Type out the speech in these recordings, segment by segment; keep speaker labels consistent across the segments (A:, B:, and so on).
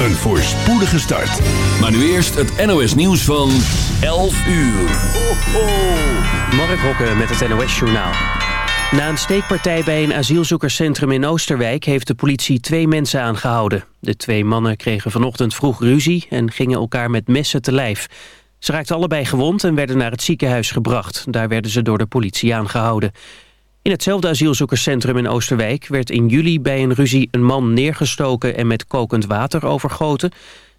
A: Een voorspoedige start.
B: Maar nu eerst het NOS nieuws van 11 uur. Ho, ho.
C: Mark Hokke met het NOS Journaal. Na een steekpartij bij een asielzoekerscentrum in Oosterwijk... heeft de politie twee mensen aangehouden. De twee mannen kregen vanochtend vroeg ruzie... en gingen elkaar met messen te lijf. Ze raakten allebei gewond en werden naar het ziekenhuis gebracht. Daar werden ze door de politie aangehouden. In hetzelfde asielzoekerscentrum in Oosterwijk werd in juli bij een ruzie een man neergestoken en met kokend water overgoten.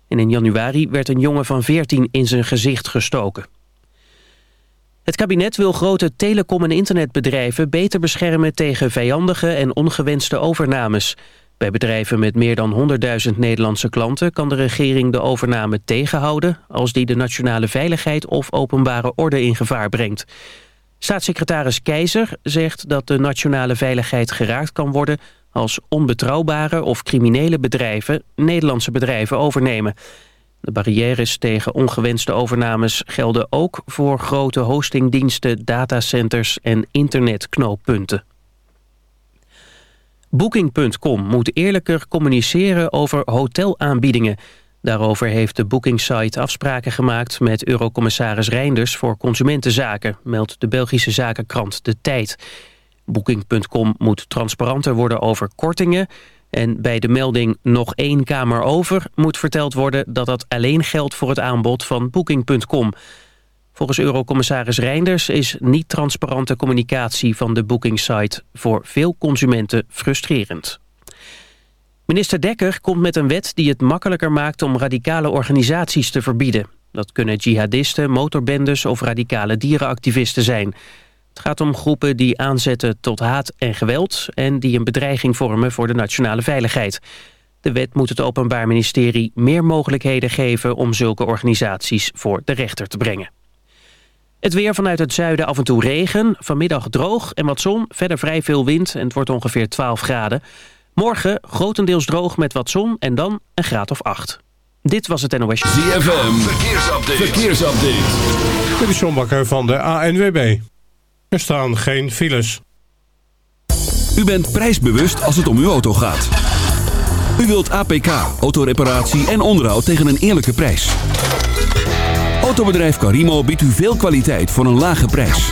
C: En in januari werd een jongen van 14 in zijn gezicht gestoken. Het kabinet wil grote telecom- en internetbedrijven beter beschermen tegen vijandige en ongewenste overnames. Bij bedrijven met meer dan 100.000 Nederlandse klanten kan de regering de overname tegenhouden als die de nationale veiligheid of openbare orde in gevaar brengt. Staatssecretaris Keizer zegt dat de nationale veiligheid geraakt kan worden als onbetrouwbare of criminele bedrijven Nederlandse bedrijven overnemen. De barrières tegen ongewenste overnames gelden ook voor grote hostingdiensten, datacenters en internetknooppunten. Booking.com moet eerlijker communiceren over hotelaanbiedingen. Daarover heeft de bookingsite afspraken gemaakt met eurocommissaris Reinders voor consumentenzaken, meldt de Belgische zakenkrant De Tijd. Booking.com moet transparanter worden over kortingen en bij de melding nog één kamer over moet verteld worden dat dat alleen geldt voor het aanbod van Booking.com. Volgens eurocommissaris Reinders is niet-transparante communicatie van de bookingsite voor veel consumenten frustrerend. Minister Dekker komt met een wet die het makkelijker maakt om radicale organisaties te verbieden. Dat kunnen jihadisten, motorbendes of radicale dierenactivisten zijn. Het gaat om groepen die aanzetten tot haat en geweld... en die een bedreiging vormen voor de nationale veiligheid. De wet moet het Openbaar Ministerie meer mogelijkheden geven... om zulke organisaties voor de rechter te brengen. Het weer vanuit het zuiden af en toe regen. Vanmiddag droog en wat zon. Verder vrij veel wind en het wordt ongeveer 12 graden. Morgen grotendeels droog met wat zon en dan een graad of 8. Dit was het NOS.
B: ZFM, verkeersupdate. verkeersupdate.
D: Dit is John Bakker van de ANWB. Er staan geen files.
B: U bent prijsbewust als het om uw auto gaat. U wilt APK, autoreparatie en onderhoud tegen een eerlijke prijs. Autobedrijf Carimo biedt u veel kwaliteit voor een lage prijs.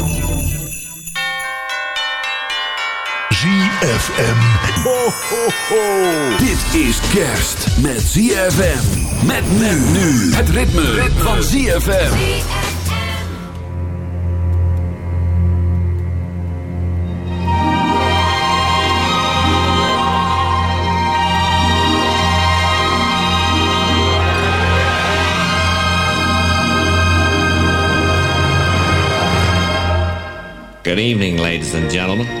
A: ZFM. Ho, ho, ho.
B: Dit is kerst met ZFM. Met men nu. Het ritme, ritme. van ZFM.
E: Good evening, ladies and gentlemen.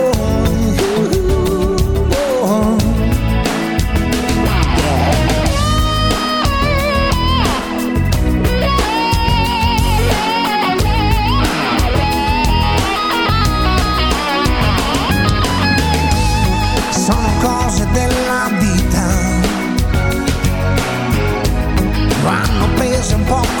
F: della vita vanno preso un po'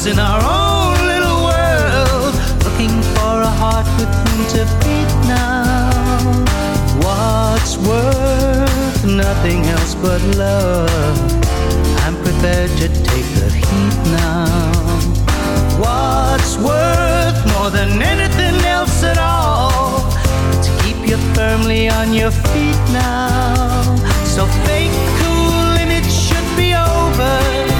G: us in our own little world, looking for a heart with whom to beat now. What's worth nothing else but love? I'm prepared to take the heat now. What's worth more than anything else at all? To keep you firmly on your feet now. So fake cool image should be over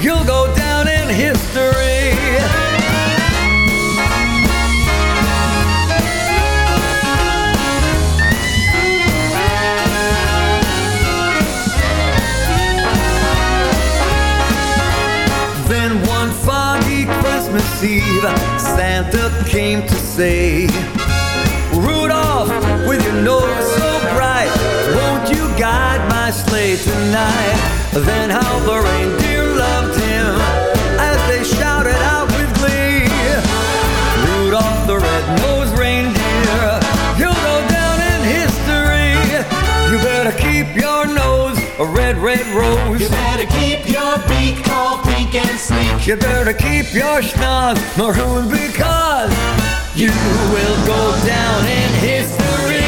H: You'll
I: go down in history. Then one foggy Christmas Eve, Santa came to say, my sleigh tonight? Then how the reindeer loved him as they shouted out with glee. Rudolph the red-nosed reindeer, you'll go down in history. You better keep your nose a red, red rose.
J: You better keep your beak all pink and sleek.
I: You better keep your schnoz maroon because you will go down in history.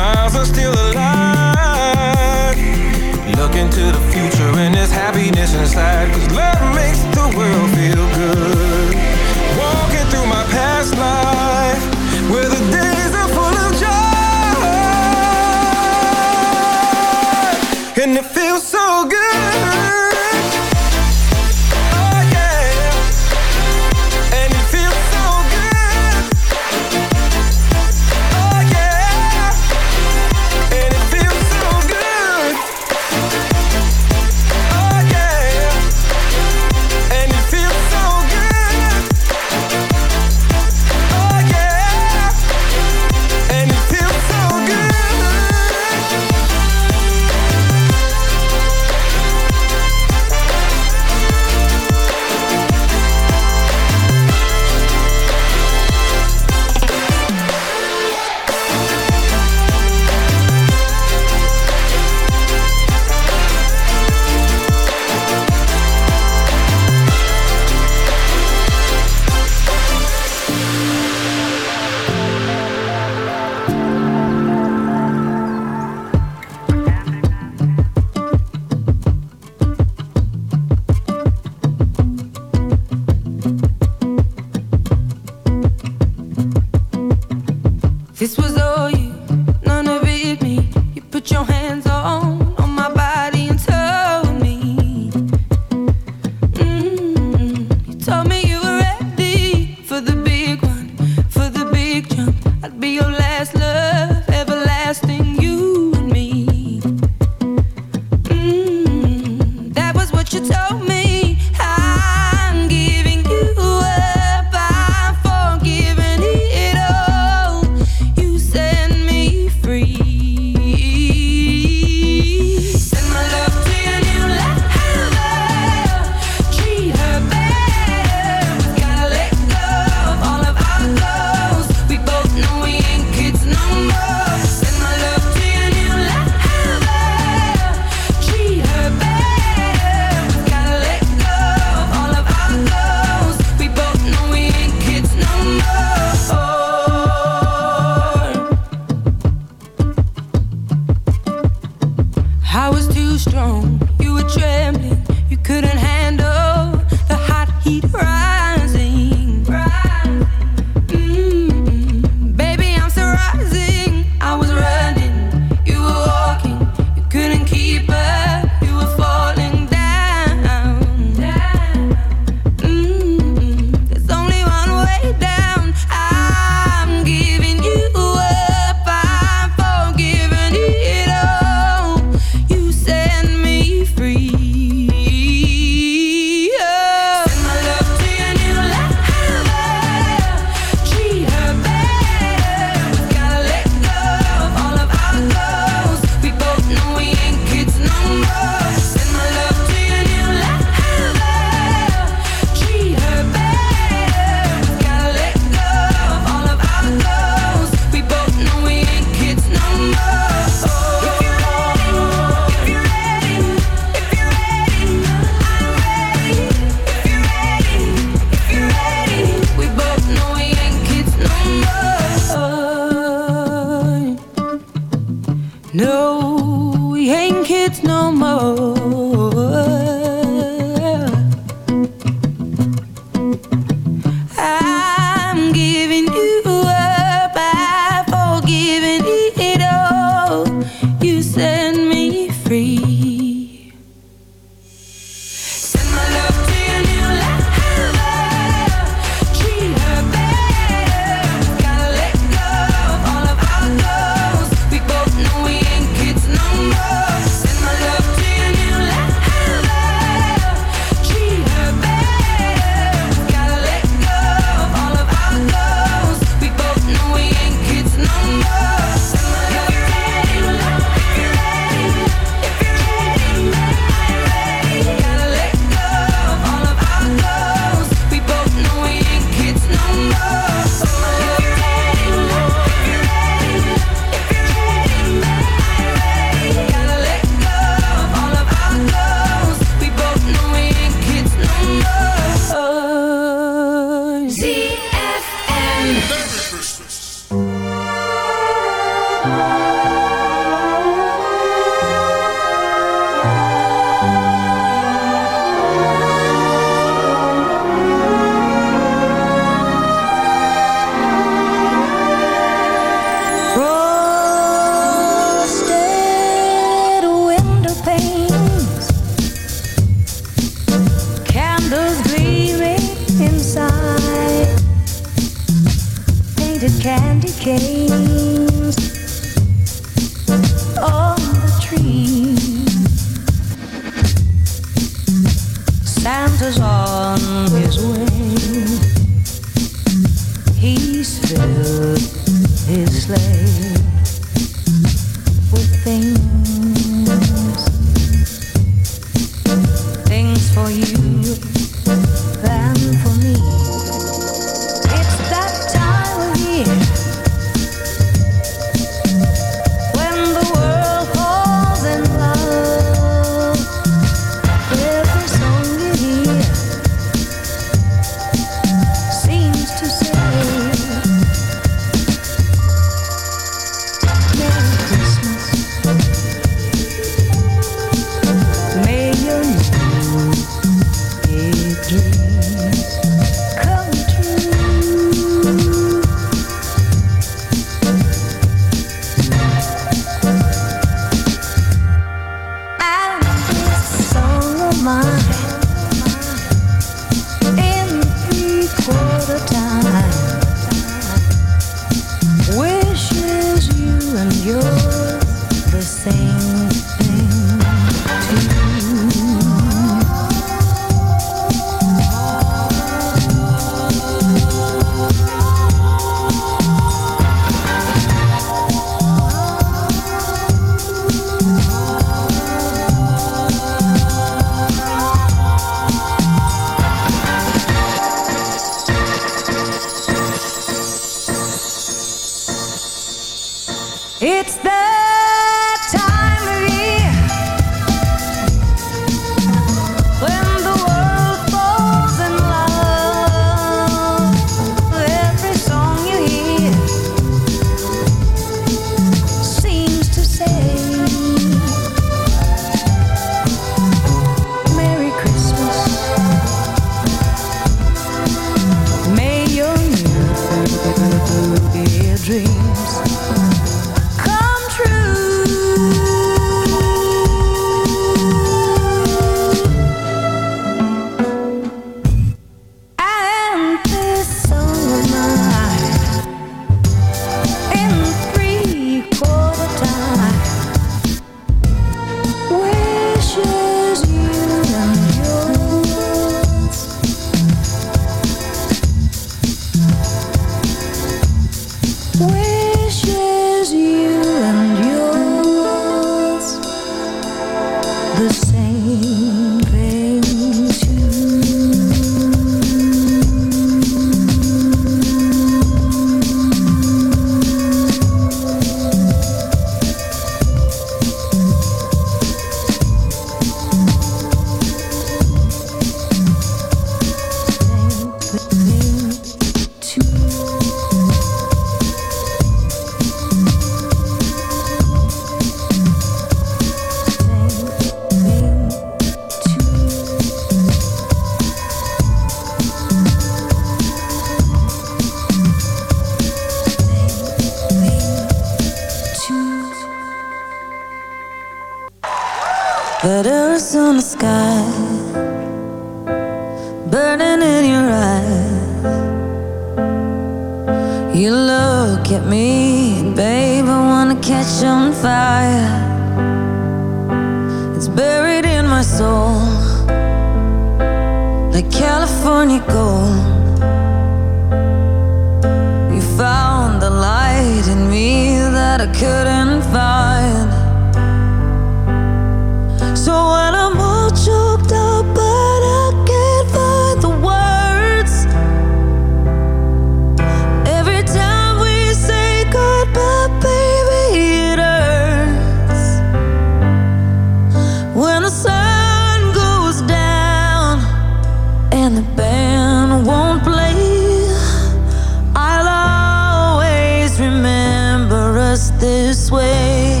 K: this
L: way.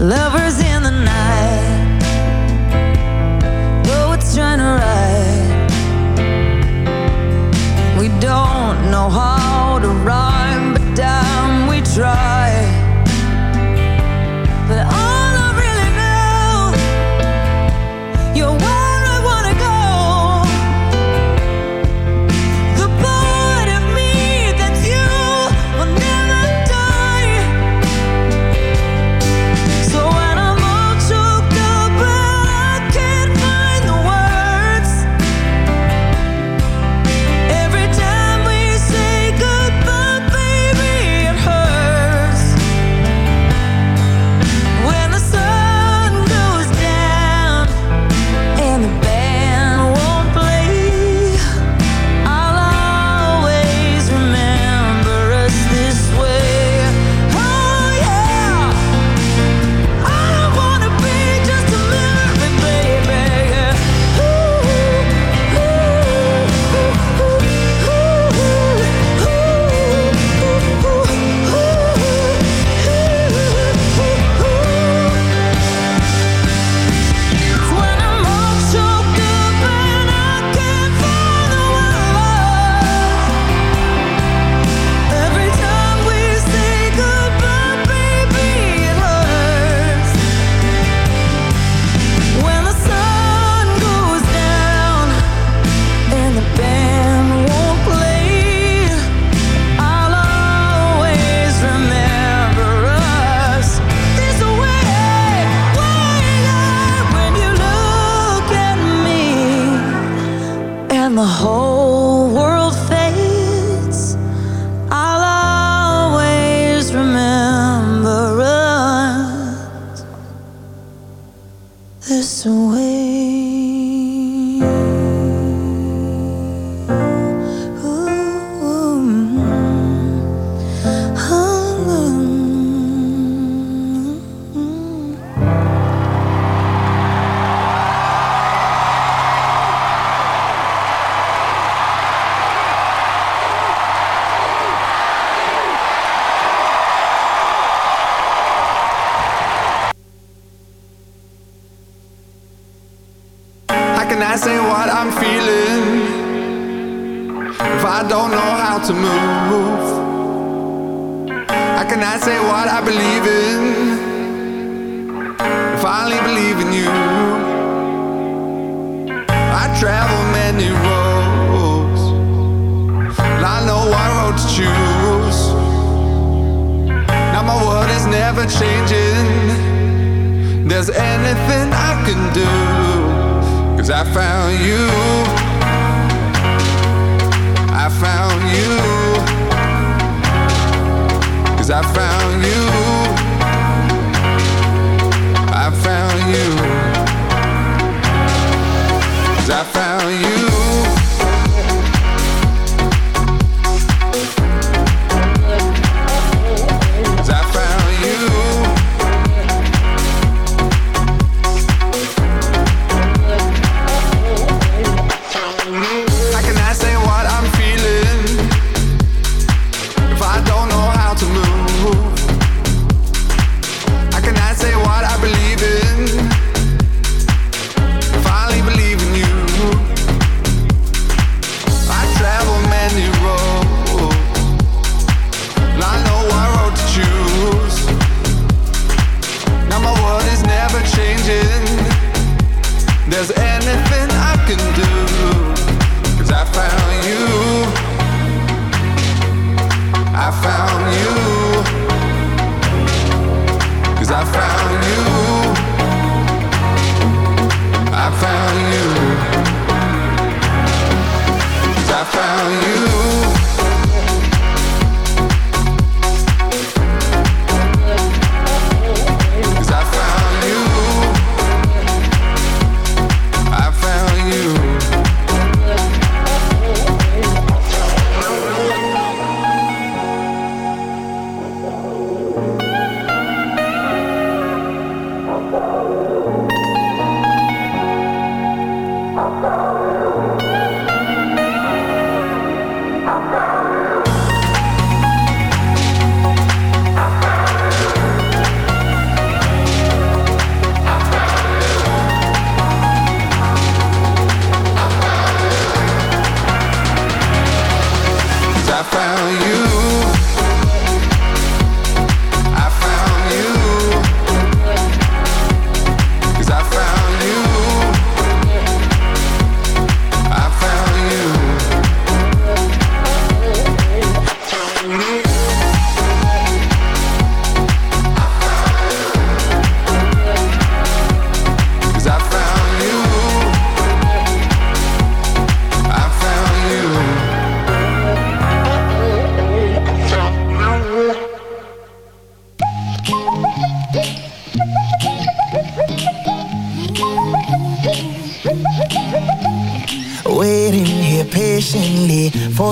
M: Lovers in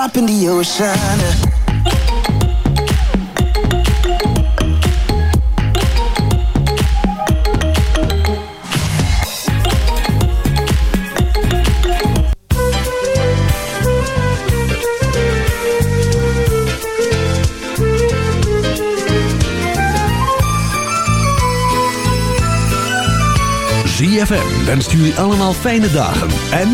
N: drop in the ocean.
B: ZFM wenst jullie allemaal fijne dagen en...